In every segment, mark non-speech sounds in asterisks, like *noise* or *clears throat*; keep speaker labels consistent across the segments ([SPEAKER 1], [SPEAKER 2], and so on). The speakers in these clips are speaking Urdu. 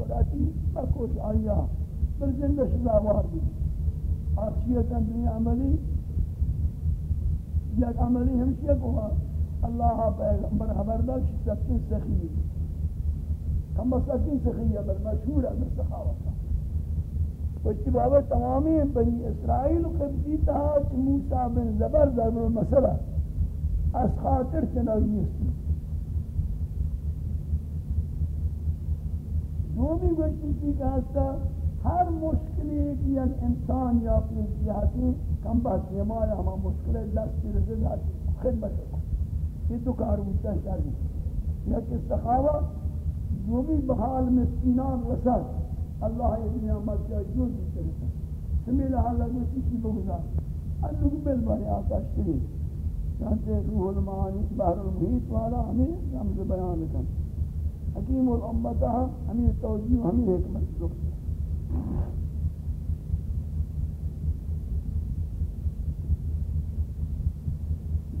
[SPEAKER 1] صورتی مکوش آیا. بر زندہ شزاوار بھی آخشیتا دنیا عملی. یک عملی ہمشیہ کو اللہ پیغمبر خبردار کی سکین سخی کم سکین سخی ہے بل مشہور ہے بل سخاوتا وچی بابا تمامی بنی اسرائیل قبضی تہا چی موسیٰ بن زبر ضرب المسئلہ از خاطر چنائی نیستی. دومی گوشتی کی کہتا ہر مشکلی ایک انسان یا اپنی جہتی کم بات یہ ہما مشکل دست کی رزد خدمت کو یہ تو کار ہوتا ہے۔ شرمی یا کہ سخاوہ دومی بحال مسکینان رسد اللہ یہ دنیا مرچہ جو دیتے رسد سمیل حالا گوشتی کی بگزار اللہ بل بھائی آتاش تری چانتے روح المعانی، بحر المحیط والا ہمیں رمز بیان کرتے حکیم الامتہ، ہمیں توجیہ ہمیں حکمت رکھتا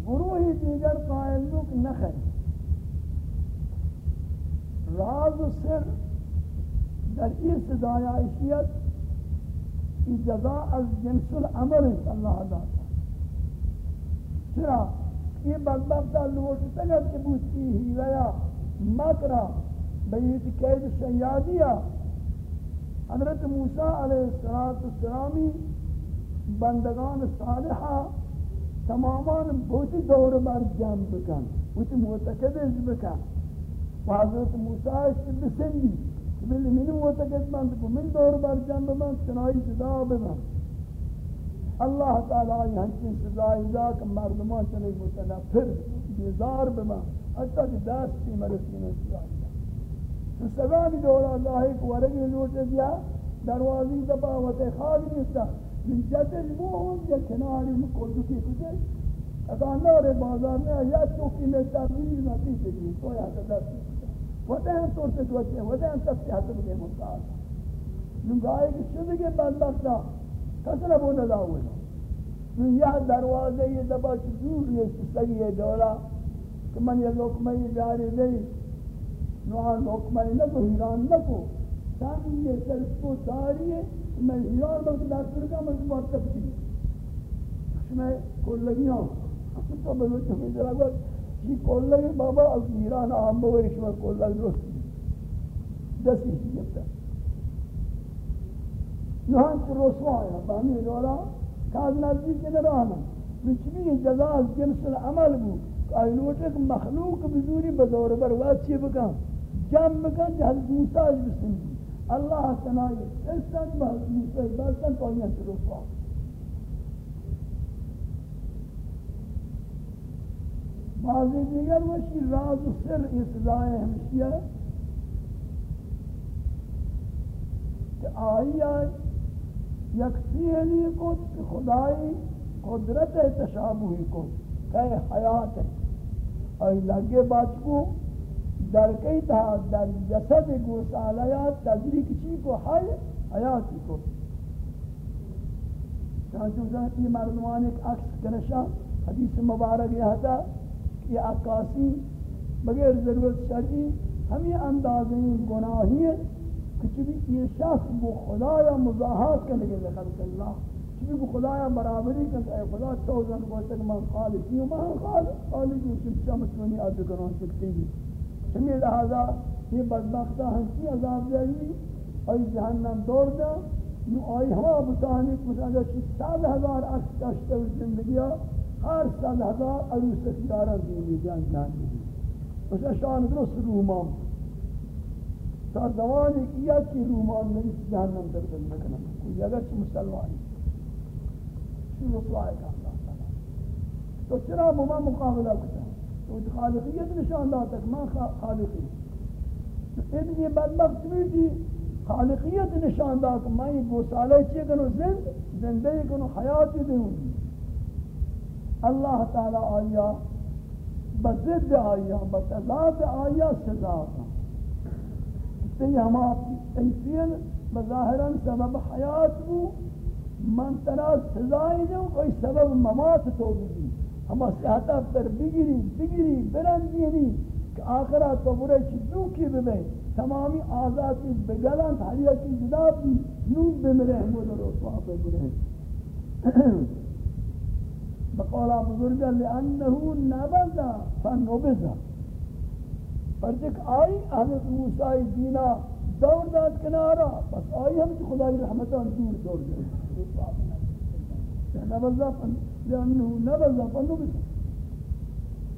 [SPEAKER 1] گروہی دیگر قائل لوگ نخر راز و سر در یہ صدای عیشیت کی جزا از جنس العمل اللہ داتا چرا؟ یہ بدبخت لوٹ تگت بوتی ہی ویا مکرہ بیت قید سیادیہ حضرت موسیٰ علیہ السلامی بندگان صالحہ تمامان بہتی دور بار جمع بکن. بہتی معتقد از جی بکن. و حضرت موسیٰ اس بسندی بلی من معتقد بند کو من دور بار جمع بکن، چنائی جدا بکن. اللہ تعالی ہنچین سزائی دا کہ مردمان چنائی متنفر، بیزار بکن. حتی کہ دستی مرسی نسیائی تو سزانی دولا اللہ کو ورگی لوٹ دیا دروازی دبا وتے خالی نیستا. من جدل موہم یا کناری مکل دکی کجے اگر نارے بازار میں یا چوکی میں تبدیلی نتی تجی تو یا تدستی وتے ہم طور سے دوچے ہیں وتے ہم سب سے حسب کے ممتاز نگاہے کی شدگی بدبختا کسر ابو ندا ہوئے یہ دروازے یہ دبا چی دور یہ سگی دولا کہ من یہ لوکمہ جاری نہیں نوان حکمہ نکو، حیران نکو۔ تاکہ یہ صرف کو داری ہے، میں حیران بلکہ داکتر کا میں مرتب کی۔ اس میں کل لگی ہوں تو بلو چمی جرا گو یہ کل لگی بابا از ایران آم بوری شما کل لگی درست کی۔ دستی ہی جبتا نوان چو رسوا آیا بامی رولا کاز نزدیک نرانا بچنی جزا از جنس العمل بود۔ کہ مخلوق بزوری بدور بر وقت چی بکن جمع بکن کہ حضرت موسیٰ از بسنگی اللہ سنائی استن با حضرت موسیٰ بلتن پاین ترفا بعضی دیگر وشی راز و سر اصلاح ہمشیہ کہ آئی آئی یک فیلی کت کہ خدای قدرت تشابہی کت، کہ حیات ہے. آئی لگے بچکو در کئی تھا در جسد گوسالیات تذریک چی کو حی حیاتی کو۔ چانچہ ذاتی مردمان ایک عکس کنشا، حدیث مبارک یہ تھا کہ عکاسی بغیر ضرورت شرعی ہمیں اندازیں گناہی ہے کہ چبی یہ شخص وہ خدا یا مزاحات کرنے کے لیے خلق اللہ۔ چبی وہ خدا برابری کرنے اے خدا توزن کو تک من خالقی ہوں من خالق خالقی ہوں چبی شمسونی آدھو کران سکتے ہیں چمی لہذا یہ بدبختہ ہنسی عذاب جائیوی آئی جہنم دور دا نو آئی ہوا بتانی کچھ اگر چی سال ہزار عکس کشتے ہوئی زندگیا ہر سال ہزار عروس سیارہ دینی جان جان جہنم اس اشان درست رومان۔ تا زمانی کیا کی رومان نہیں جہنم در دل مکنم کوئی اگر چی مسلمانی این مطلعه که اللہ تعالی تو چرا مما ما مقابله کتا تو خالقیت نشان داتک من خالقی ابن بدبخت بیدی خالقیت نشان داد. کہ میں گوسالہ چیئے کنو زند زندے کنو حیات دیوں اللہ تعالی آیا بزد آیا بتضاد آیا سزا اس سے ہم آپ ایسیل بظاہراً سبب حیات بو من ترا سزائی دوں کوئی سبب ممات تو بھی ہم صحت پر بگری بگری برنجینی کہ آخرات تو برے چیزوں کی ببے تمامی آزادی بگلن حریہ کی جدا بھی نون بمرے حمود رسوا پہ برے *clears throat* بقولا بزرگا لأنه نبذا فنبذا۔ پرچک آئی حضرت موسیٰ دینا دور داد کنارا، بس آئی ہم تو خدای رحمتان دور دور دور نبذا فن لأنه نبذا فنبذا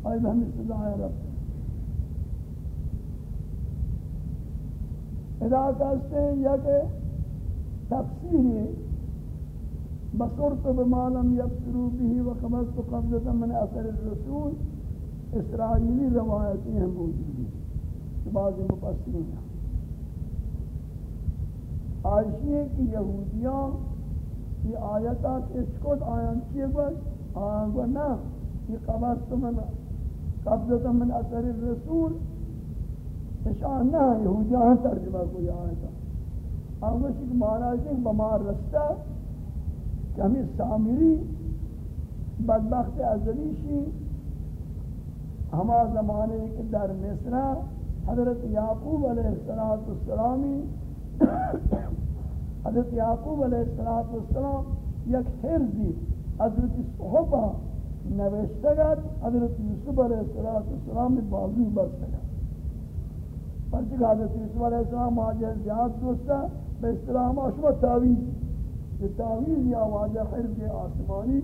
[SPEAKER 1] آئی بہم استدعاء رب ادا کہتے ہیں یا کہ تفسیر بصرت بما لم يبصروا به وقبضت قبضة من اثر الرسول اسرائیلی روایتیں ہیں موجود ہیں بعض مفسرین ہیں۔ آئیشی کی یہودیاں یہ آیتات اس کو آیان چیئے گوش آیان گو نا یہ قبضت من قبضة من اثر الرسول اشان نہ یہودیاں ترجمہ کوئی آیتا آگوش ایک معنی ہے بمار رستہ کہ ہمیں سامری بدبخت ازلی شی ہما زمانے کے در مصر حضرت یعقوب علیہ السلامی حضرت یعقوب علیہ السلام یک حرزی حضرت صحبہ نوشتگت حضرت یوسف علیہ السلام بازوی بستگت پرچک حضرت یوسف علیہ السلام آجہ زیاد دوستا بے اسلام آشما تاویز کہ تعویز یا واجہ حرب آسمانی۔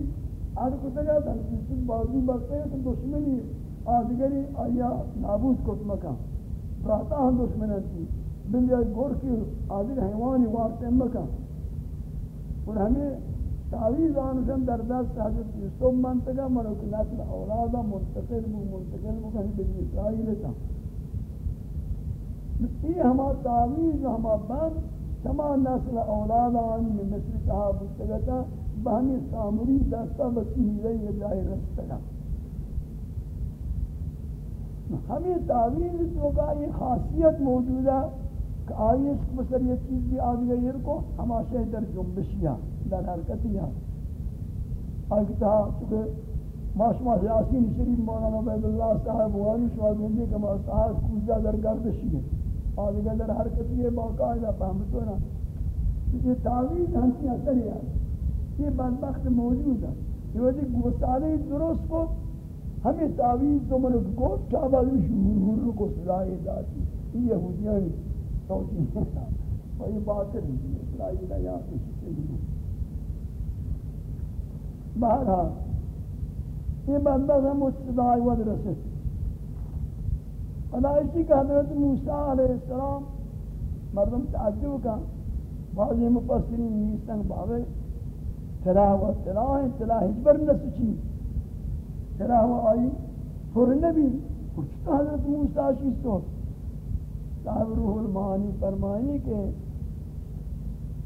[SPEAKER 1] آج کو سگا تھا کہ بازو بستے ہیں دشمنی آدگری آیا نابود کت مکا ہم دشمنی تھی۔ بلی گور کی آدگر حیوانی وارتے مکا اور ہمیں تعویز آنشن در دست حضرت یوسف منتگا منوک نسل اولادا منتقل بو منتقل بو، کہیں بلی اسرائیل تھا یہ ہما تعویز ہما بند تمام نسل اولاد آنی مثل کہا بودتگتا بہمی سامری دستا بسیحی رئی جائے رستگا۔ ہمیں تعویل تو کا یہ خاصیت موجود ہے۔ کہ آئیش بسر یہ چیز بھی آدھ گئی کو ہماشہ در جنبشیاں، در حرکتیاں۔ آئیکتا چونکہ ماشما سیاسین شریف مولانا بید اللہ صاحب وانی شواد ہندی کہ صاحب کوزہ در گردشی ہے۔ آدھگا در حرکتی باقاعدہ فهمتو نا۔ یہ تعویز ہنسی اثر ہے۔ یہ بدبخت موجود ہے۔ یہ وجہ گوستانے درست کو، ہمیں تعویز تو منو گوشت چابا شہور ہر کو سلائی داتی یہ یہودیاں سوچی ہیں اور یہ باطل ہے سلائی دا یا کسی سے بھی بہرحال یہ بدبخت ہم اس صدای ود رسل فلائشی کہ حضرت موسیٰ علیہ السلام مردم تعجب کا بعضی مفسرین نیستن باوے تلاہ و تلاہ تلاہ ہجبر نسچی تلاہ و آئی پر نبی کچھ حضرت موسیٰ شیستو صاحب روح المعانی فرمائی کہ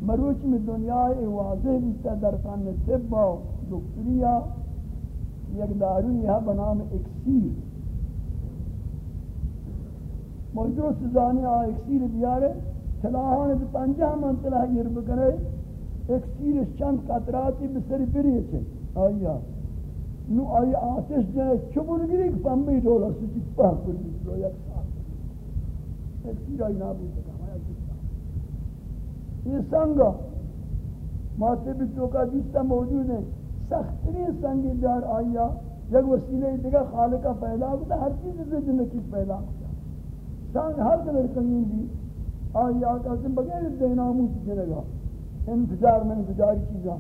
[SPEAKER 1] مروچ میں دنیا واضح بیتا در فن طب و دکتریا یک داروی ہے بنام اکسیر موجود سزانی آ اکسیر بیاره تلاهان به پنجه من تلاه گیر بکنه اکسیر چند قطراتی به سری بریه چه آیا، نو آیا آتش جنه چبون گیری که پنبه دولا سوچی پاه کنی رو یک ساعت اکسیر آئی نابود بکنه آیا کسا یہ سنگا ماتے بھی چوکا دیستا موجود ہے سختری سنگی دار آیا یک وسیلے دیگا خالقہ پیدا ہوتا، ہر چیز زد نکیز پیدا ہوتا۔ سانگ ہر قدر کنین دی آئی آقا سے بغیر دیناموس جنگا انفجار میں انفجاری چیزاں۔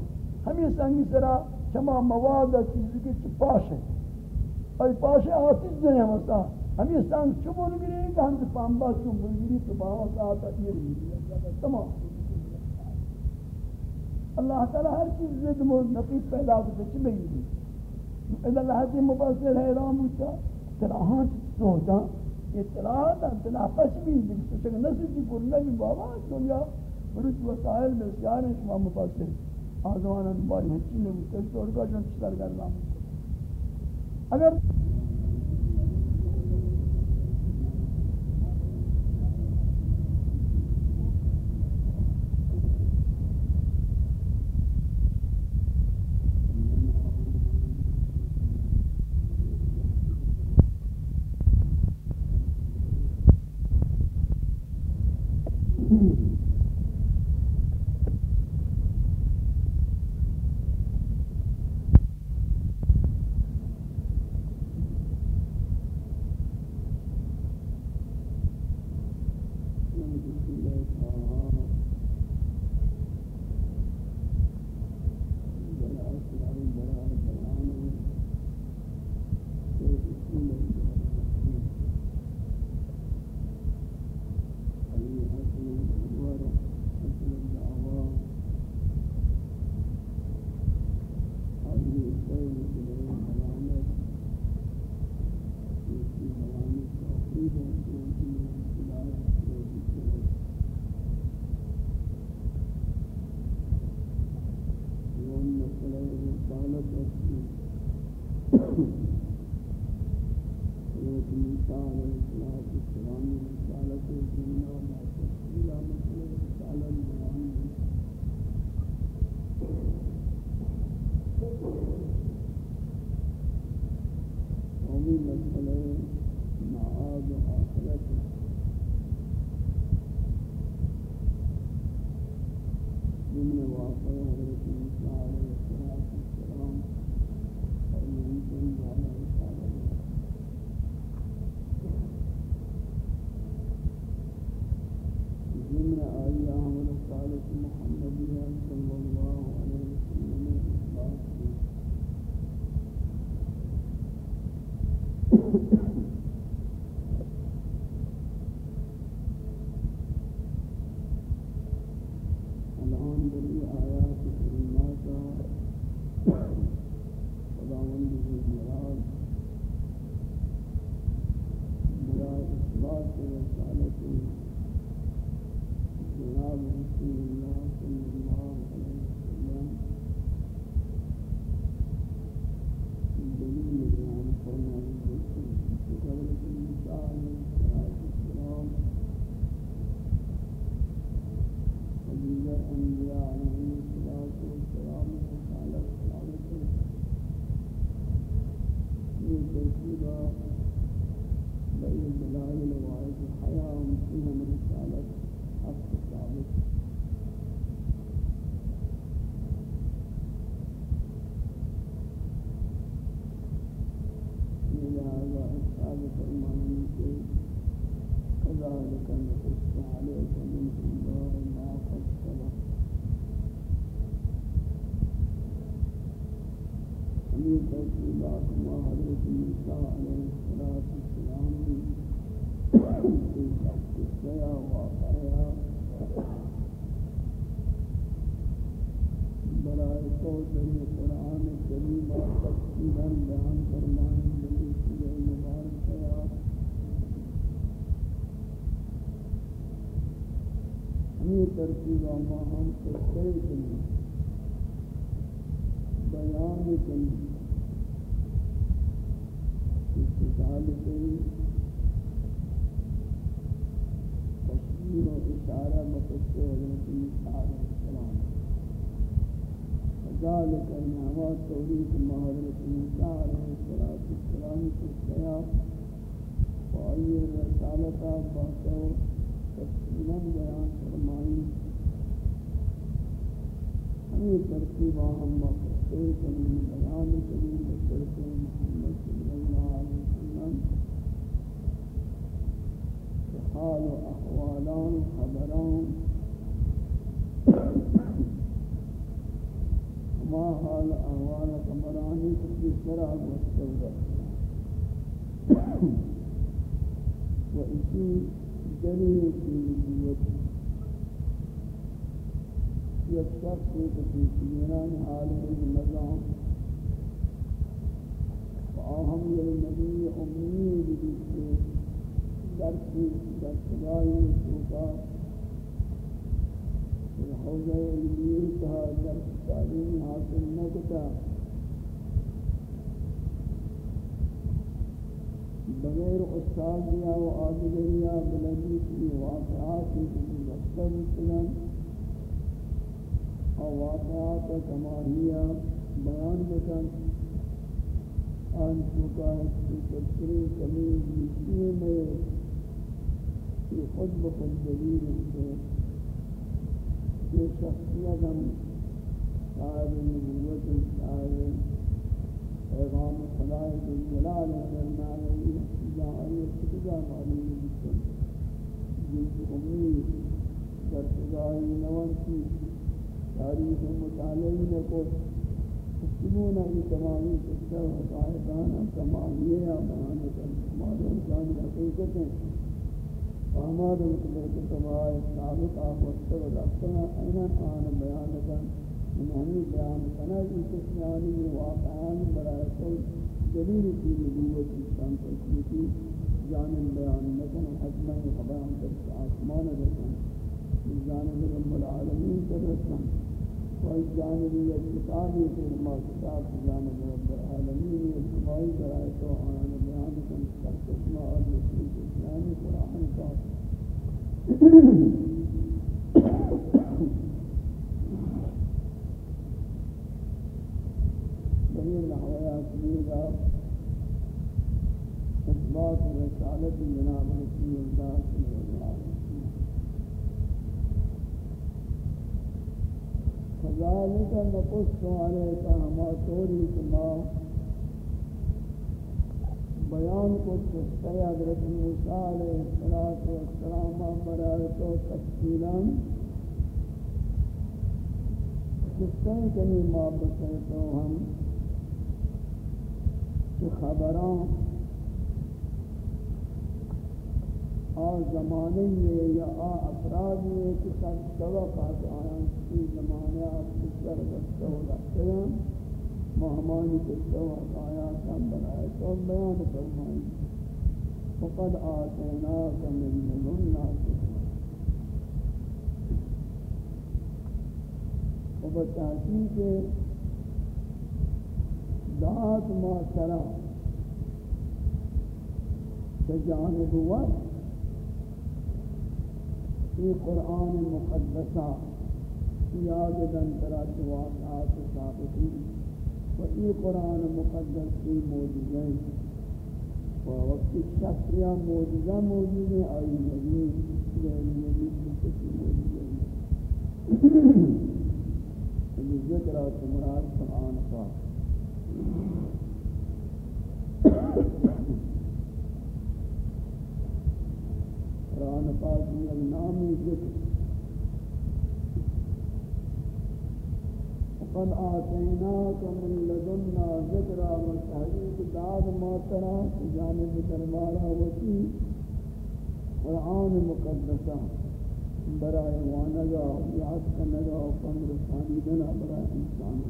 [SPEAKER 1] ہمیں سنگی سرا چما مواد چیزی کے چپاش ہے۔ آئی پاش ہے آتیز جنے ہمسا ہمیں سنگ چبون گری کہ ہم پامبا چون گری تو باہا ساعتا یہ رہی تمام اللہ تعالی ہر چیز زد موز نقیب پیدا کرتے چی بہی دی اللہ حتی مباصر حیران ہوتا تراہاں سوچا اطلاعات اطلاع پس بھی دیکھ سکتے نسی کی کرنا بھی بابا دنیا بروچ وسائل بسیار ہیں شما مفاصل آزوانا نباری ہنچی میں مستقل توڑ کا جن چتر کرنا اگر ترتیب ما ہم قصے کنی بیان کنی استدال کنی تشکیر و اشارہ مقصے حضرت عیسیٰ علیہ السلام۔ ذالک النعمات توریت ما حضرت عیسیٰ علیہ السلام قصے وآئی الرسالة باتو تفصیلا بیان فرمائی ہمیں ترتیبہ ہم مقصد کریں بیان کریں بسرت محمد صلی اللہ حال و احوالان خبران *coughs* ما حال أحوال خبرانی کسی طرح مستورد و اسی دلیل کی یک شخص کسی سیران عالم مزام فآہم للنبی امید بیتے درسی درسگائی سوکا حوضہ علمی کہا درس تعلیم حاصل نکتا بغیر استاد یا و آدگریا بلندی کی واقعات کی دستر مثلا اور واقعات کماہیہ بیان بکن آن چکا ہے کہ تذکری کمی مشکل میں یہ خود بخود دلیل ہے یہ شخصیت ہم صاحب نبوت صاحب پیغام خدای جلال درمیان جاہی ابتدا معلوم بکن جن امید در خدای نوان کی تاریخ مطالعی نکو سنون ای تمامی قصہ و حقائقان تمامیہ بیان کن معلوم کانی حقیقت ہیں فہماد مطلق تمہارے ثابت آخوست و لفتنا اینن آن بیان کن ہمیں بیان کرنا کہ کسیانی واقعان برای تو دلیل کی نبوت انسان تشریفی جانب بیان نکن حجمہ خبران کر آسمان رسن جانب رب العالمین کر رسن وہی جانب یک کتابی کے ما کتاب جانب رب العالمین اتباعی برای تو آنان ما اور نصیب اسلامی قرآن کا جميع الحوايات ميدا إثبات رسالة جناب رسول الله صلى الله عليه وسلم كذلك نقص عليك ما تريد ما بیان کو قصہ حضرت موسیٰ علیہ السلام برائے تو تفصیلا قصہ کنی ما بسیتو ہم؟ کہ خبران آ زمانے یہ یا آ افراد یہ کہ سب سوقات آیان کی زمانے آپ کی سر بستہ ہو رکھتے ہیں مهمانی کشتا و آیاتان برای تو بیان فرمائی فقد آتینا کم من لدنا و بتاتی کے ذات ما سرا تجانب وقت في قرآن مقدسہ یاد دن ترا جواسات ثابتی. ای قرآن مقدس کی موجود ہیں و وقت شخصیہ موجودہ موجود ہیں آئی نبی غیر نبی کسی موجود ہیں یہ ذکر آت مراد قرآن پاک قرآن پاک میں نام ذکر قد آتیناک من لدنا ذکرہ و تحریک داد ماترہ جانب دربارہ وچی قرآن مقدسہ برائے وانگا یاد کنگا و پندر ثانی انسان.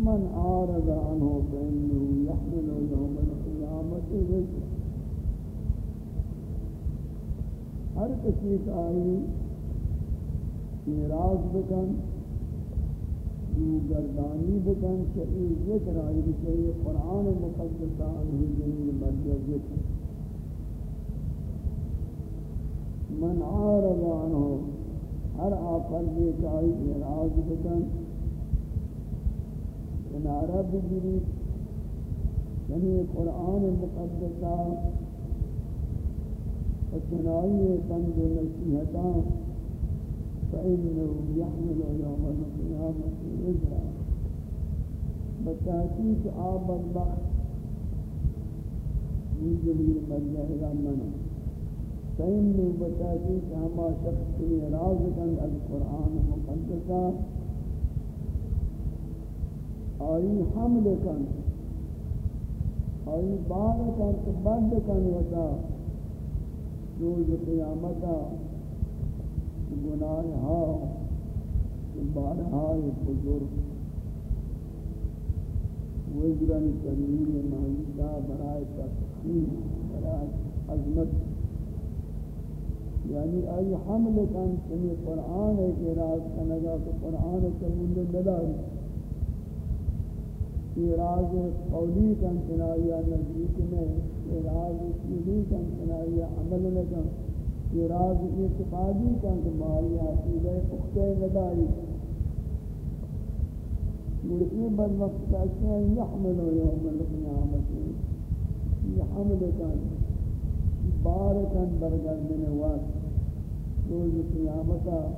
[SPEAKER 1] من عارض عنه فإنه يحمل يوم القيامة وزر ہر کسی کا آئی بکن جو گردانی بکن چئی ذکر آئی چئی قرآن مقدس آئی جنین مرد ذکر من عارض عنه ہر آفر دیکھ آئی میراث بکن. کنارہ بگیری یعنی قرآن مقدسہ وچنائی تند نصیحتاں فإنه يحمل يوم القيامة وزرا. بتحقیق آب البخت من جلیل مرجع منا فإنه بتحقیق ہما شخص رازقا القرآن مقدسہ. آئی حمل کن. آئی بار کن، بند کن وتا روز قیامتا گناہ ہا بارہائے بزرگ۔ وزرن تنویر مہیدہ برائے تفخیم برائے عظمت۔ یعنی آئی حمل کن چنی قرآن ہے کہ راز کنگا کہ قرآن تمول نداری۔ راز قولی کن چنائیہ نزدیک میں یہ راز فیلی کن چنائیہ عمل نکن راز اعتقادی کن کہ مالی عقیدہ پختہ نداری مرئی بد وقت کہتے ہیں یحمل یوم القیامت۔ یحمل کن بارکن برگردن وقت۔ روز قیامتا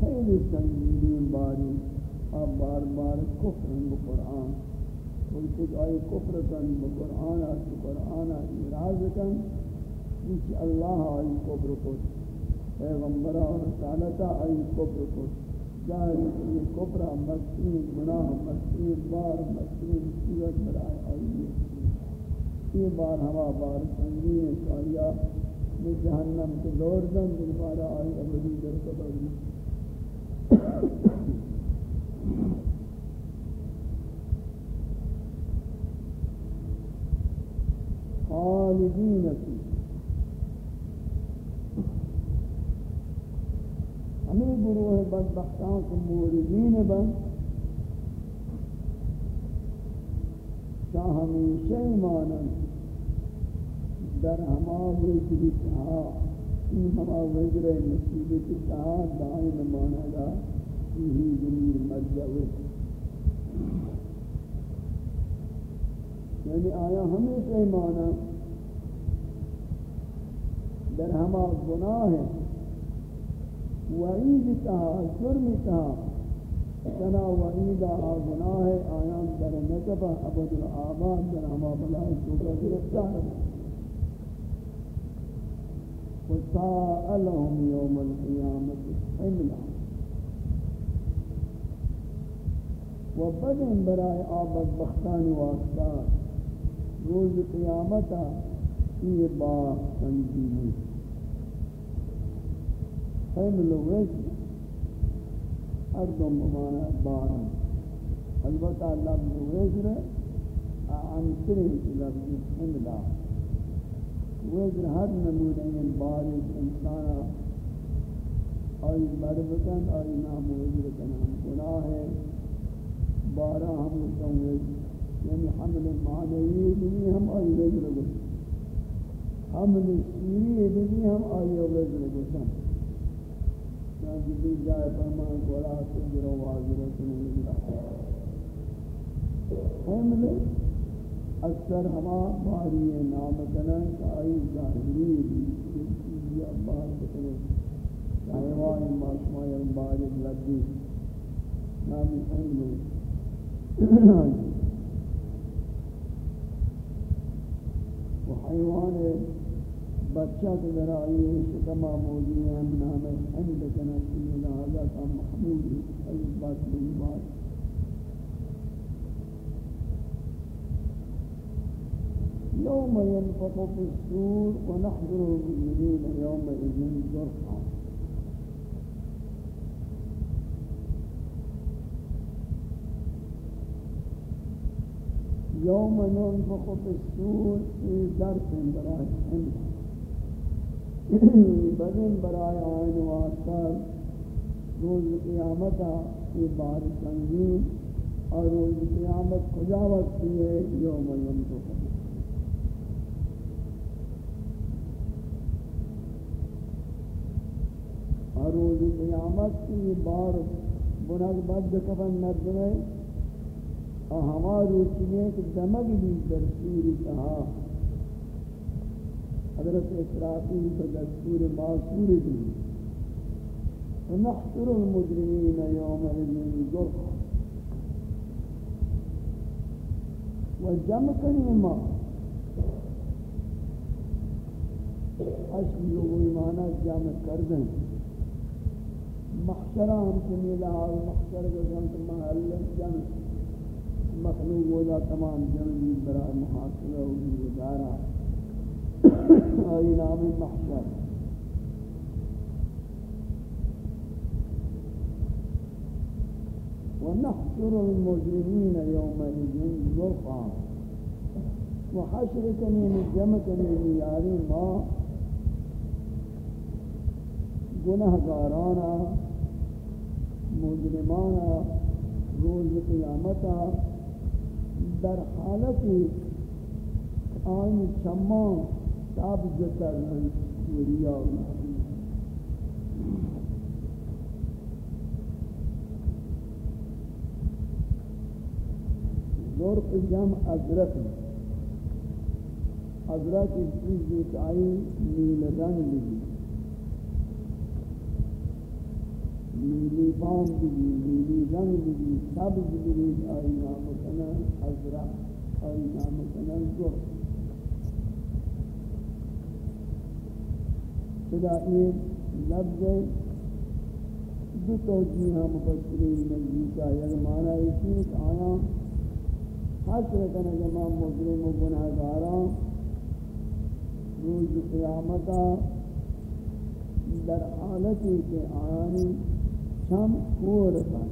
[SPEAKER 1] خیلی سنگین باری۔ اب بار بار کفر بقرآن کوئی کچھ آئی کفر کن بقرآن آئی قرآن آئی راز کن۔ کچھ اللہ آئی کفر کن پیغمبرہ و رسالتا آئی کفر کن جاہر یہ کفر مسکین گناہ مسکین بار مسکین سیوت برائے آئی یہ بار ہوا بار سنگین کاریا میں جہنم کے دور دن دل بارا آئی ابدی در قبر۔ خالدین فی ہمیں گروہ بدبختان کو موردین بن شاہ ہمیشہ ایمانن در ہما وجری تہا این ہما وجر نصیبت تہا دائم مانا گا یہی ضمیر مرجعو یعنی آیا ہمیشہ ایمانن در ہما گناہ ہے وعید تہا جرم تہا سنا وعیدہ گناہ آیان در نکبہ عبد العباد در ہما بلائی چوکا گرفتار. وسائلهم يوم القيامة حملا وبدن برای آبد بختان واسطہ. روز قیامتا یہ با تنظیمی حمل وزن اردم بمانا بارا البتہ لفظ وزر عنصر لفظ حملہ وزر ہر نمودہ یہ یعنی بارش انسانا آئی مربکن آئی نام وزر کنام گناہ ہے۔ بارہ ہم کم وزر یعنی حمل معنوی بھی ہم آئی وزر گسن حمل سیری بھی ہم آئی وزر گسن جدی جائے فرمان کولا تجرو واضرت نہیں حمل اکثر ہما باری نام کائی ظاہری بھی یا بار بکنے حیوان ماشمائی باری لگی نامی حمل و بچہ کے ذرا یہ شکما موجی ہیں نام حمد کنسی لہذا کا محمود ہے بات بڑی بات يوم ينفق في السور ونحضر المجرمين يومئذ زرقا يوم ينفق في السور في درس براء حمد *coughs* بدن برای آئین واسطہ روز قیامت یہ بار سنگین اور روز قیامت کجا وقت ہے؟ یوم ينفق اور روز قیامت کی بار بناد بد کفن نردنے اور ہمارا روچنے کہ دمگ بھی در سوری کہا۔ حضرت اسرافیل پر دستور معصور دی ونحشر المجرمین یوم اذن زرقا و جمع کنیم ما. حشر لوگو ایمانا جمع کردن. محشرہ ہم کنی لحاظ محشر کے جمع محل جمع. مخلوق ولا تمام جمعی برای محاصلہ و گزارہ آئی نام محشر ونحشر المجرمين يومئذ زرقا وحشر کنین جمع کنین یاری ما. گناہگارانا مجرمانا روز قیامتا. در حالتی آئین چمان تاب جتر من وریا ذرق جمع ازرق ازرق اس چیز ایک آئی نیل رنگ بھی نیلی بام بھی نیلی رنگ بھی سبز بھی آئی نام کنن ازرق آئی نام کنن ذرق خدا یہ لفظ دو توجیہ مفسرین نزدیکا یک یعنی معنی اسی کہ آیا حسر کنا جمع مجرم و گناہگاران روز قیامتا در حالتی کے آیانی شم کور بن۔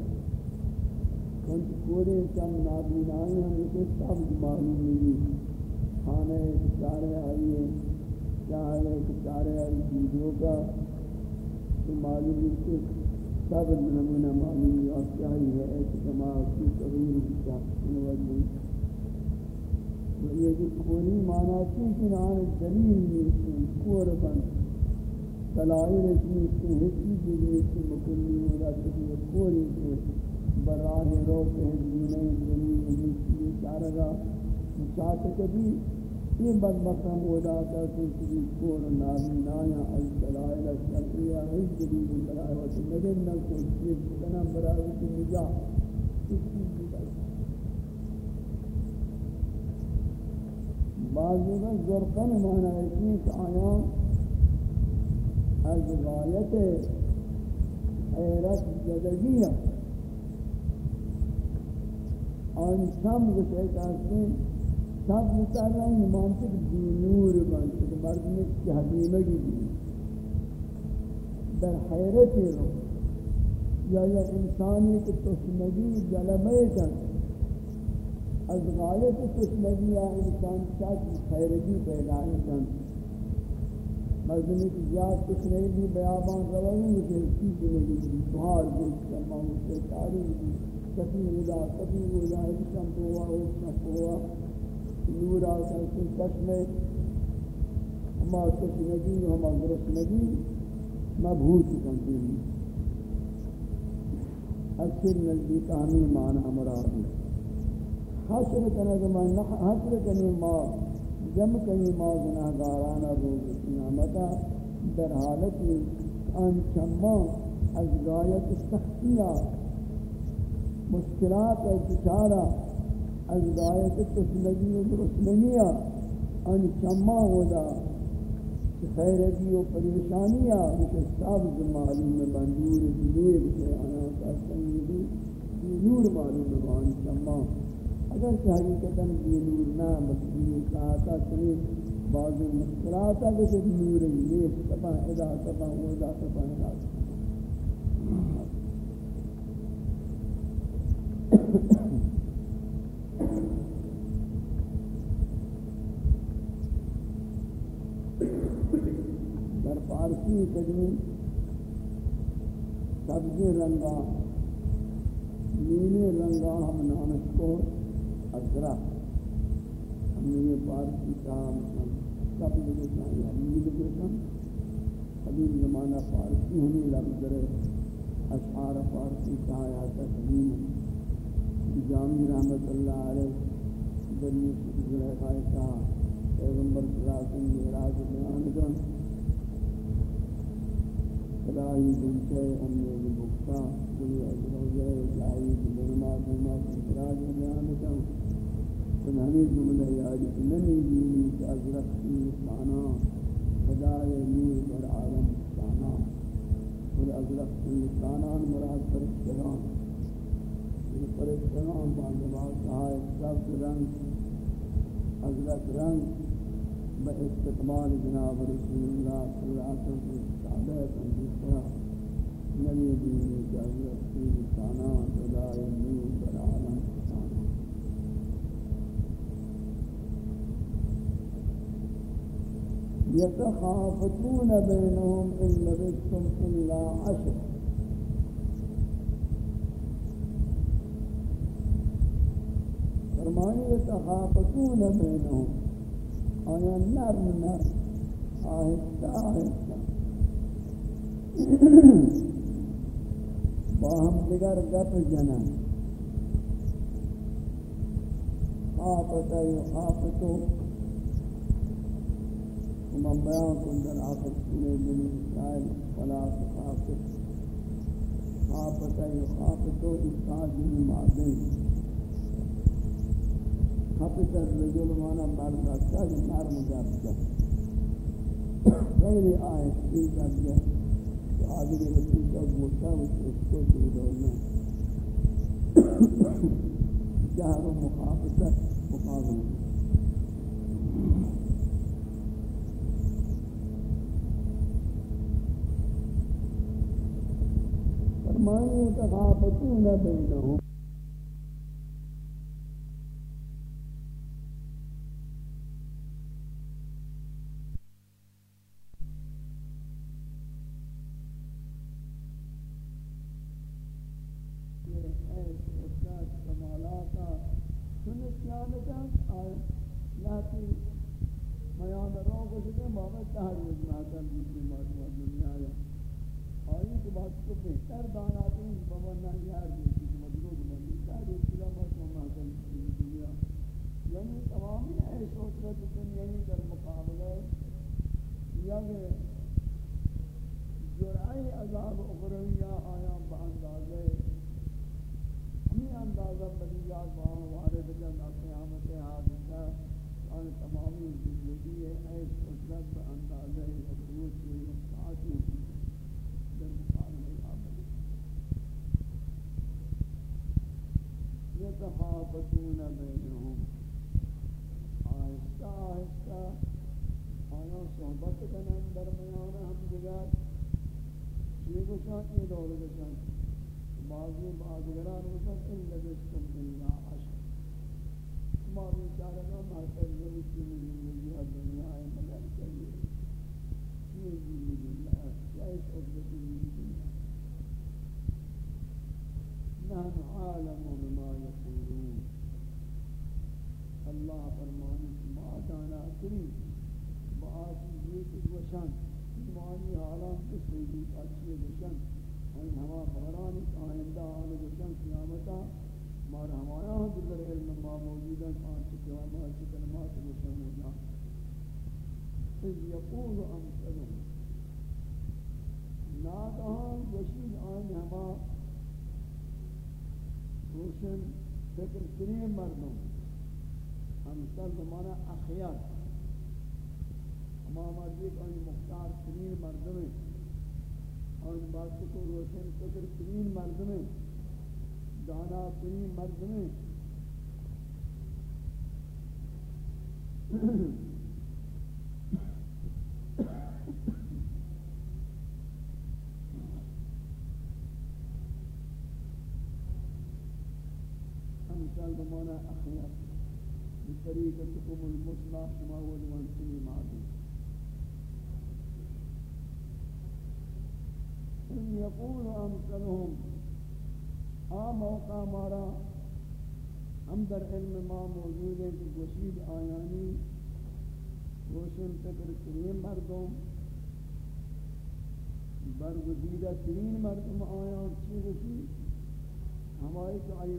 [SPEAKER 1] کنچ کورے شم نابینائی ہم اسے سب معلوم نہیں۔ کھانے چارے آئیے چاہے کہ چارے آئی چیزوں کا تو معلوم ہے کہ سب نمونہ معلوم ہے، اور چاہی ہے، ایک کما کی تغیر کی چاہتی یہ جو کوری مانا تھی کہ نان دلیل نہیں کور بن۔ دلائل اتنی سے ہچی جگہ سے مکلی ہوگا کہ کوری کے براہ رو کے دینے دلیل نہیں سے چارگا چاہتے کبھی یہ بدبختم ہودا تھا کہ کسی کور نامی نایا از دلائل الشرعیہ ہیچ دلیل دلائل ہوتی نگر نہ کوئی چیز بنا براہ کی نجاہ اس چیز بعضی میں زرقن مانا ہے کہ آیا از غایت حیرت زدگی آن شم گوشے کہتے ہیں سب مطلع رہے ہیں مانتے دینور بانتے کہ مرد میں چہدیمگی دی در حیرت رو یا یا انسانی کی تسنگی جلبے کرتے از غایت کچھ لگی ہے انسان چاہت خیرگی پیدا کن مردمی کی زیاد کچھ بھی بیابان روانی مجھے چیز لگی تھی سہار دیکھ کر مانگو سے تاریخ دی کبھی ادا کبھی ادا حکم ہوا حکم ہوا نور آتا ہے کچھ میں۔ ہما کچھ لگی ہما گرس لگی مبہوت کنتی اچھر نزدیک ہمیں معنی مراد ہے حشر کنه من حشر کنه ما جمع کنه ما گناهگاران روز قیامتا در حالت ان شما از غایت سختیا مشکلات اور اشارہ از غایت تسلگی و درسلگیا ان شما ہودا خیرگی و پریشانیاں کہ سب معلوم بندور دیر کے آنا کا سنگی نور معلوم ہے شما. اگر کہ حقیقتاً یہ نور نہ مکبیر کہاتا ترین یعنی بعض مشکلات ہے کہ نور یہ تبا ادا تبا ادا تبا ادا. در فارسی تجمیم سبزی رنگا، نیلے رنگا ہم نامش کو ازرق ہم نے یہ فارسی کام سب لوگوں کا یہ امید کرتا قدیم زمانہ فارسی ہمیں لفظ اشعار فارسی کہا جاتا قدیم جامی رحمت اللہ علیہ دلی زلیخہ کا پیغمبر صلی اللہ علیہ وسلم میراج بیان کر خدای بنتے امی بکتا کوئی اجروزے جائی بلما بلما میراج بیان کر ان ہمیں جملہ یاد نمی دینی کہ ازرق کی سانا خدای نور بر عالم سانا اور ازرق کی سانا مراد فرشتگان. یہ فرشتگان باندبار کہا ہے سب رنگ ازرق رنگ با استقبال جناب رسول اللہ صلی اللہ علیہ وسلم. يتخافتون بينهم إن لبثتم إلا عشر. فرمان يتخافتون بينهم. أي النار من نار آهسته آهسته. آہستہ باہم دیگر گپ جنا جنن خافتہ یخافتو ومن بیان کن در آخر سورہ بنی اسرائیل فلا تخافت خافت یخافت استاد جنی مادین خافت الرجل مانا مرد اکتر نرم جاب خیلی آیت کی جب۔ جا تو کا گوشتا اس کو چلی دولنا جہر و مخافت مقابل ما يتخافتون بينهم تحتی میان رو کو شکے بابا تہر روز محتر بیتی مارو دنیا یا آئی کہ بات کو بہتر دانا تھی بابا نہ یار دیتی کہ مدروگ بندی تہر روز کلا مارو محتر دنیا یعنی تمامی ایس اطرت دنیای در مقابلہ یا کہ جرعی عذاب اخرویہ آیا با اندازہ بدیات وہاں وارد جانا قیامت حادثہ اور تمامی زندگی ہے ایس قدرت باندازہ اخروج کی وقتاتی در مقابل عمل يتخافتون بينهم آہستہ آہستہ آیا، صحبت کنن، درمیان ہم دیگر چیز کو شان یہ دور کو بعضی بازگران بسن ان لبستم الا عشر شما بیچارگان محسر نمیشی زندگی ها دنیا ہے مگر چلیے یہ زندگی نہ جائز عزت زندگی نہ نحن عالم بما يقولون اللہ فرمانی ما دانا تری بعضی یہ کہ وشان معنی عالم تسویدی اچھی وشان ان ہوا خبران آئندہ آنے گشن قیامتا مار ہمایا ہم ہاں در علم ما موجودا آن چکے وما چکے کلمات گشن ہونا اذ یقول امثلهم۔ ناگہان گشید آن ہما۔ روشن فکر ترین مردم۔ امثل بمانا اخیار۔ ہما مردی کہ مختار ترین مردم ہیں۔ اور بات کو روشن فکر ترین مرد میں، دانا ترین مرد میں۔ امثال بمانا اخیات بطریقتكم المصلح شما هو المنسلی معدود ان یقول امثلهم. آ موقع مارا ہم در علم ما موجود ہے کہ گشید آیانی روشن فکر ترین مردم برگزیدہ ترین مردم آیان چی رسید ہمائی کہ آئی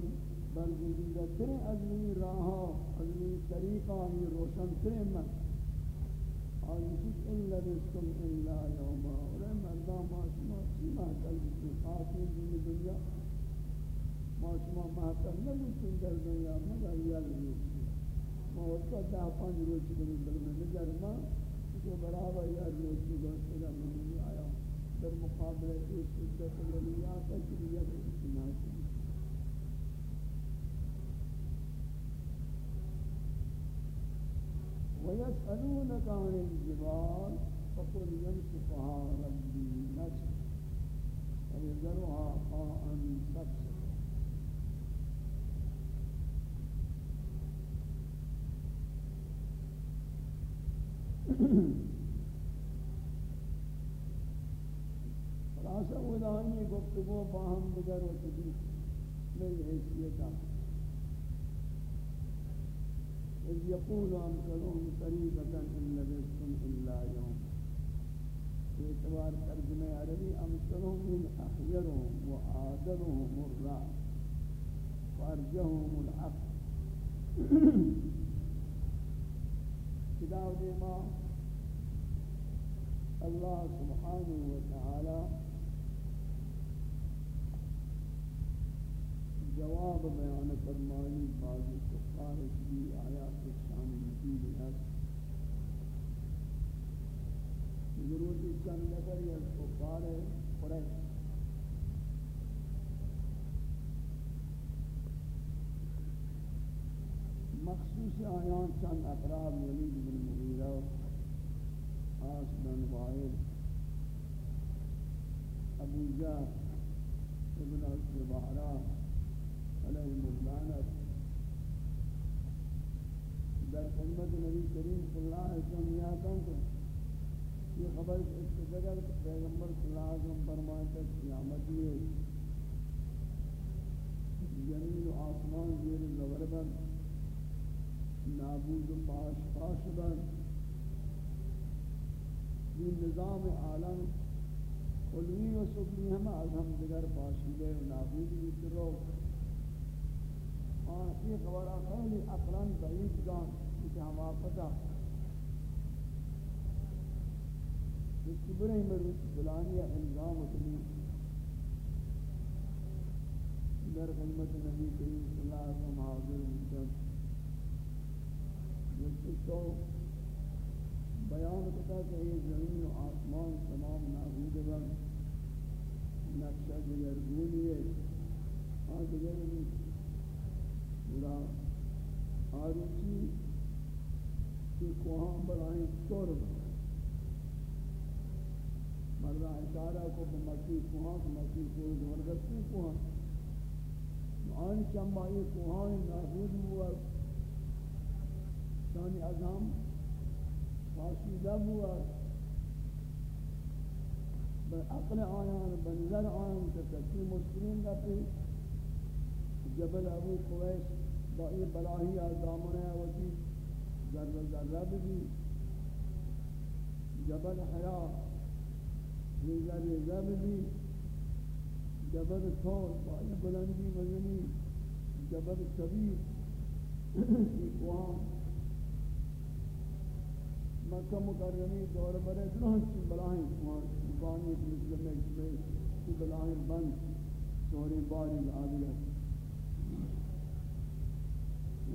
[SPEAKER 1] برگزیدہ ترین ازمی راہا ازمی طریقہ ہی روشن ترین مردم۔ آیشت الا رسکم الا یوما اور مردان ما شما چی محتل بکن خاصی دین دنیا ما شما محتل نبکن در دنیا مگر یاد روچی ما وقتا ده پانچ روچی کنیم بل من نجر ما تو برابر یاد روچی گوشت دا من آیا در مقابل ایک شدت ولیات اجریت اجتماعی ويسألونك عن الجبال فقل ينسفها ربي نسفا فيذرها قاء صفصفا خلاصہ ودانی گفتگو باہم دیگر و تدیس میں حیثیت إذ يقول أمثلهم قريبة إن لبثتم إلا يوم. اعتبار ترجمة عربي أمثلهم من أخيرهم وآدلهم الرأي وأرجهم العقل *clears throat* كتاب ما الله سبحانه وتعالى جواب بیان فرمائی، بعض کفار کی آیات شان مفید ہے ضرورت چند نظر یا کفار قریش۔ مخصوص آیان چند افراد ولید بن مغیرہ آس بن وائل ابو جار ابن الزبارہ علیہ مزلانت در خدمت نبی کریم صلی اللہ علیہ وسلم یہ آتا کہ یہ خبر اس کے جگہ پیغمبر صلی اللہ علیہ وسلم فرمائے کہ قیامت یہ زمین و آسمان زیر زبر بند، نابود و پاش پاش بن این نظام عالم علوی و سفلی ہم از ہم دیگر پاشیدے و نابود بیت رو آن یہ خبرہ خیلی اقلان بعید جان کہ ہم آفتا اس کی برے مروچ فلانی الزام و تلیل در خدمت نبی کریم صلی اللہ علیہ وسلم حاضر مجد جس تو بیان کتا کہ یہ زمین و آسمان تمام نابود بن نقشہ دیگر گونی ہے۔ آن دیگر بلا آروچی کی کوہاں بلائیں چور مردہ اشارہ کو بمکی کوہاں بمکی کوئی زبردستی کوہاں۔ آن چمبا یہ کوہاں نابود ہوا۔ شانی ازام فاسیدہ ہوا۔ عقل آیان، بنظر آیان تکتی مسلمین دا پی جبل ابو قویس با ای بلاہی آزامن ہے وکی ذرہ ذرہ بھی جبل حیا ریزہ ریزہ بھی جبل طور با ای بلندی مزنی جبل کبیر ایک مکہ مکرمی دور برے دلہن کی بلاہیں وہاں بانی مسلم میں کی بلاہیں بند. سوری باری آدھگا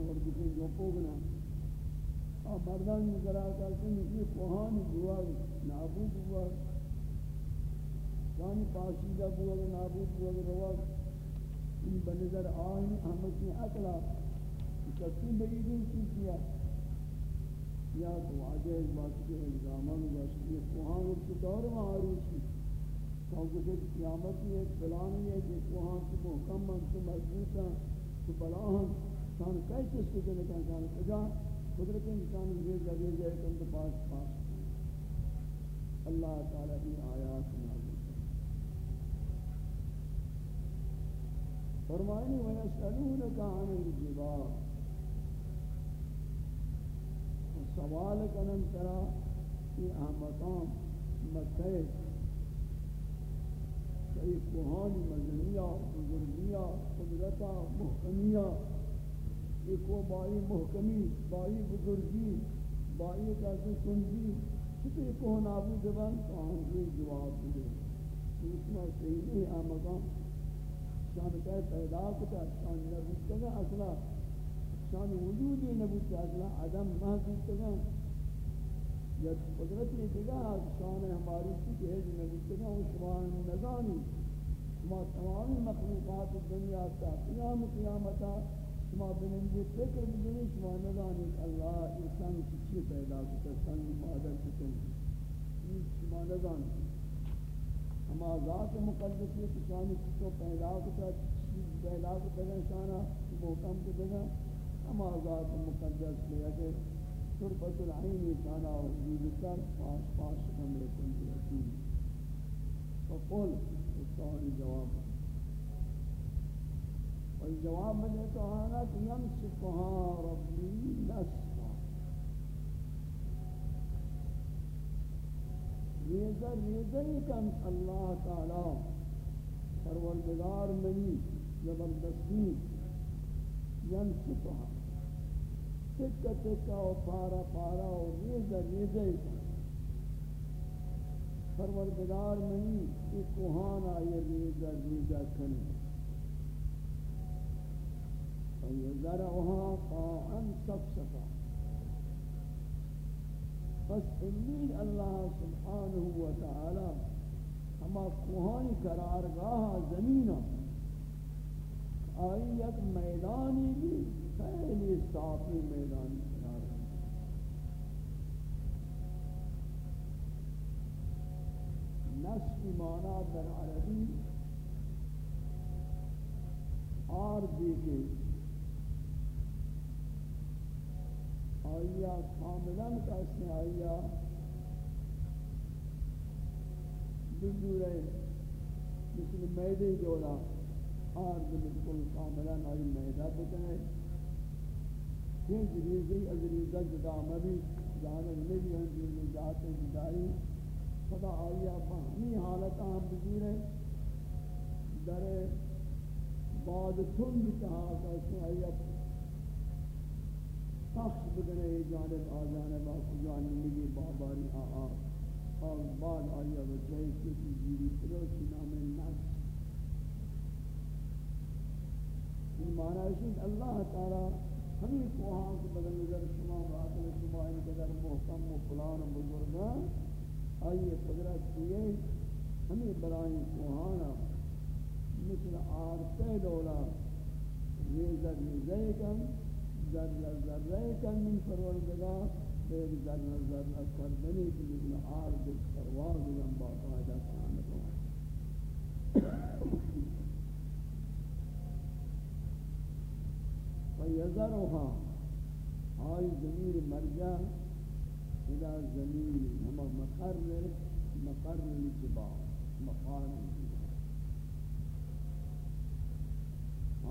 [SPEAKER 1] اور بکن جو پوگنا اور مردان جی نظر آتا کہ یہ کوہان ہوا نابود ہوا جانی یعنی پاشیدہ ہوا نابود ہوا روا ان بنظر آئین احمد کی اقلا کسی بریدین کی کیا۔ یا تو واجہ بات کے الزامان واسطے کوہاں وقت دور میں آروسی کہ کچھ قیامت میں ایک پلان ہے کہ کوہاں کی محکم من سے مضبوط ہے، تو بلاہن۔ شان کئی چیز کو دے لکھا شان کجا قدرت انسان یہ جگہ جائے کہ ان پاس پاس اللہ تعالیٰ کی آیات نازل فرمائنی وَيَسْأَلُونَكَ عَنِ الْجِبَالِ۔ سوال کنن ترا یہ مقام، مکہ کئی کوہانی مزنیہ بزرگیہ، قدرتہ، محکمیہ۔ ایکو بائی محکمی، بائی بزرگی، بائی کسی کنجی کسی کوہ نابود بن تو ہم یہ جواب دے۔ اس میں صحیح نہیں آمقام شان کہے پیدا کتا، شان نبی کتا، اصلا شان وجود نبوت اصلا عدم محضوب تگا یا قدرت یہ تگا شان ہماری کی ہے نبوت تگا و شما نزانی شما تمامی مخلوقات دنیا تا قیام قیامتا شما بنندی فکر بدنی شما نزانی اللہ انسان کی کچھ پیدا کرتا سن مادر کتن شما نزانی ہما ذات مقدسی کسانی کچھ پیدا کرتا چیز پیدا کرتا شانا محکم کرتا ہم آزاد مقدس لیا کہ تربت العین کانا وجود کر پاس پاس کمرے کن رسول فقل استعانی جواب۔ ہے والجواب من يتعانا يمسكها ربي نسفا ریزہ ریزہ کن اللہ تعالی۔ پروردگار منی، زبردستی۔ ينسفها تکا تکا و پارا پارا و ریزا ریزا پروردگار منی ای کوہان آئی ریزا ریزا کنی فیذرعها قاعا صفصفا بس امید اللہ سبحانہ وتعالی ہما کوہانی قرارگاہ زمینہ آئی یک میدانی بھی خیلی صافی میدان قرار ہے۔ مانا در عربی آردی کے آیا کاملا کسنے آیا بزرے مثل میدے جوڑا آرد بالکل کاملا آئی میدہ بکنے یہ ریزی از ریزہ جدا مبی جانب نبی ہم ریزی ذات جدائی خدا آیا فہمی حالت ہم بزیر در بعد تن بتہا کہ آیا پخش بدنے جانب آ جانب آ جانب باباری آ آ. اور بعد آیا بجائے کسی جیری پروچی نام نفس. یہ معنی ہے کہ اللہ تعالی ہمیں کوہاں کے بدل نظر شما راتل شما ان قدر محکم و فلان بزرگاں آئیے قدرت کیے ہمیں برائیں کوہانا مثل آرتے دولا ریزر ریزے کن ذرہ ذرہ کن من پروردگار ایک ذرہ ذرہ کردنی کی مثل بک پرواز دن باقاعدہ قیامت ہوں فیذرها آئی ضمیر مرجع إلى ضمیر ہما مقرر مقرر الجبا مقام الجبا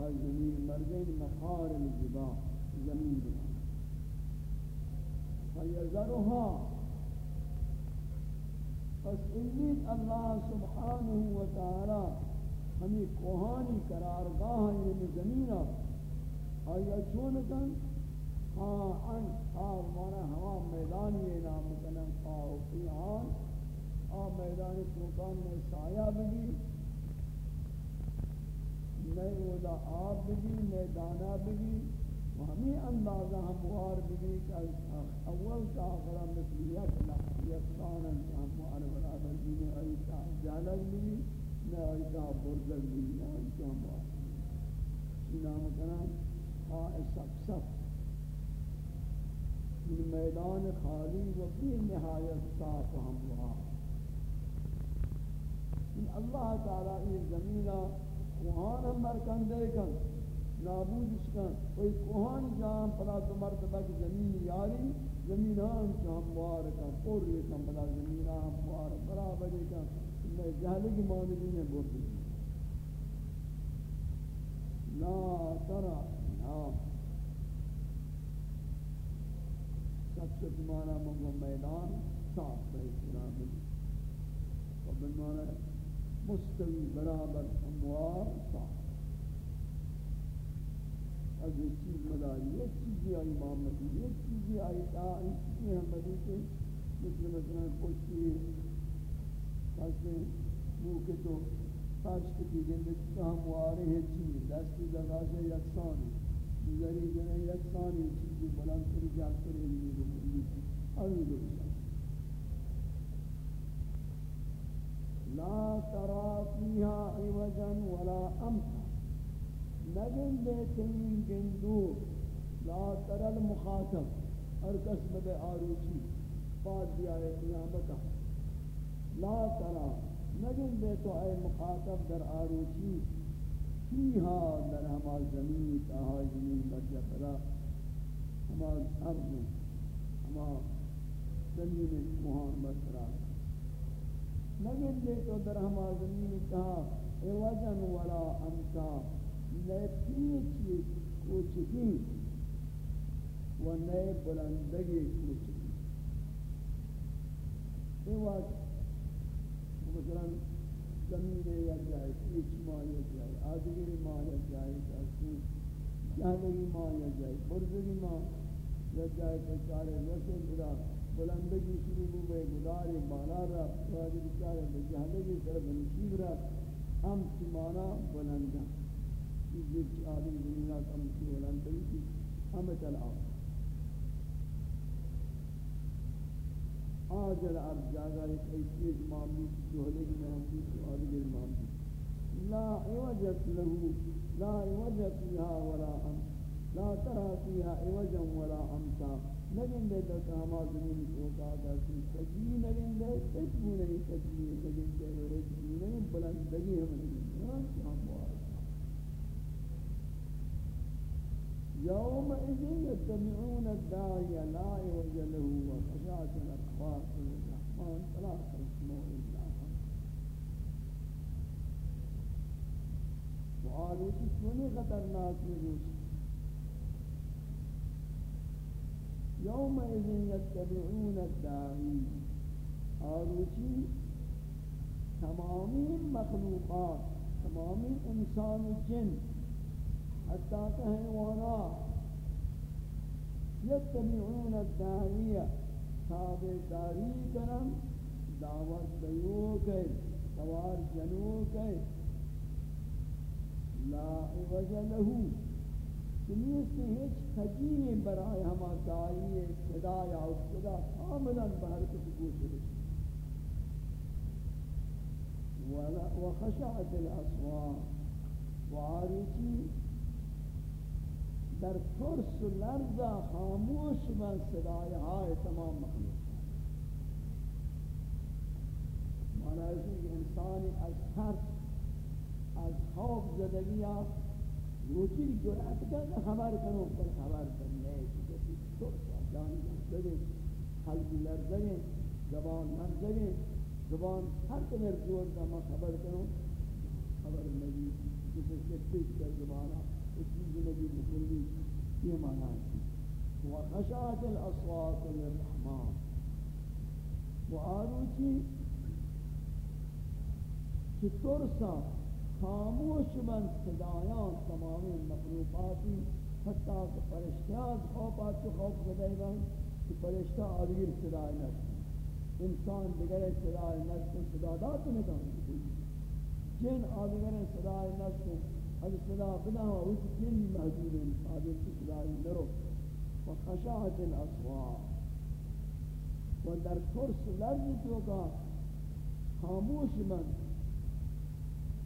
[SPEAKER 1] آئی ضمیر مرجع مقار الجبا زمین فیذرها پس امید اللہ سبحانہ و تعالی ہمیں کوہانی قرارگاہ یعنی زمینہ آیا چون کن؟ ہاں، خواہن خواہ ہاں، مانا ہوا میدانی نام کنن خواہ فیہان آ میدانی چوکان میں سایہ بھی نئے اودا آب بھی نئے دانا بگی بھی ہمیں اندازہ ہموار بھی کہ اول کا آخرہ مثلیت یکسانا ہموار برابر بھی نے ایتا جالک بھی نہ ایتا برزک بھی نہ ایتا ہموار نام کنا خواہ سب سب. میدان خالی و فی نہایت صاف ہموار اللہ تعالی یہ زمینہ وہاں نمبر کندے کن. نابود اس کوئی کوہان جام پلا دو مرتبہ کی زمین یاری، زمین ہم جام موار کا پور یہ کم پلا، زمین ہم موار برابر کا۔ میں جہلی کی مانگی میں بولتی لا ترى نام سب سے تمہارا منگو میدان صاف ہے قرآن میں اور بنوانا مستوی برابر اموار صاف۔ از ایک چیز مداری ایک چیزی آئی محمدی ایک چیزی آئی تا ایک چیزی محمدی کے مثل مثلا پوچھتی کہتے ہیں تو پاشت کی گندت کام وارے ہیں، چیز دستی جگہ سے یکسان دیگری جنہ یکسان ہے چیزی بلند کری جات کری لیے بکلی آئی درست لا ترى فيها عوجا ولا أمتا نگن دے تنین گندو لا ترل مخاطب، ہر قسم بے آروچی پاس دیا ہے قیامتا لا ترا نگن دے تو اے مخاطب در آروچی، فیہا در ہما زمین تاہا زمین برجہ پدا۔ ہما ارض ہما زمین مہان برسرا نگن دے تو در ہما زمین تاہا اے وزن ولا امتا نئے کوچکی و نئے بلندگی کوچکی. یہ وقت مثلا زمین یا جائے پیچ ماں یا جائے آدگری ماں یا جائے جہلگی ماں یا جائے برزگی ماں یا جائے پچارے رسل خدا بلندگی شروع ہوئے گداری بالا رہا سوادی بچارے جہلگی سر بنشیب رہا ہم سمانا بلندہ۔ چیزی کی آدم دنیا کا مکی ولن تریتی ہمیں چلا آجل عرض جاگا ایک ایسی ایک معاملی جوہلے کی محمدی تو آدگر معاملی لا عوجت له لا عوجت فيها ولا أم لا ترى فيها عوجا ولا أمتا نگن دے تو ہما زمین کو کا دسی تجوی نگن دے تجوی نہیں تجوی نگن دے رجوی نہیں بلندگی ہم نگن دے ہاں، ہم يومئذ يتبعون الداعي لا عوج له وخشعت الأصوات للرحمن فلا تسمع إلا وقالوا تسمعني خطرناك نروس یوم اذن یتبعون الداعی آروچی تمامی مخلوقات تمامی انسان و جن. حتى کہیں وراء. يتبعون الداعیہ تابع کنم دعوت دیو کے سوار جنو لا وجہ له. دنیا سے ہیچ خجیئے برائے ہما دائیے صدا یا صدا کاملاً بحرکت کو شرک وخشعت الأصوات وعارتي در ترس و لرز خاموش بر صدای های تمام مخلوق. مانا از این انسانی از ترس از خواب زدگی ها روچی جرعت کرد خبر کنو پر خبر کنو کنه کسی ترس و جانی زده قلب لرزه زبان لرزه زبان هر کنر زور ما خبر کنو خبر نبی کسی که پیش در زبانه چیز نبی بکلی یہ معنی ہے وخشعت الاصوات للرحمن وآروچی کہ ترسا خاموش من صدایان تمام مخلوقاتی حتی کہ فرشتیان خوف آتی خوف زدائی بان کہ فرشتہ آدگر صدای نشتے انسان دیگر صدای نشتے صدادات نکان جن آدگر صدای نشتے اگر صدا بنا ہوا اس جن محدود کی صدای نرو و خشاعت الأصوات. و در لرزی تو کا خاموش من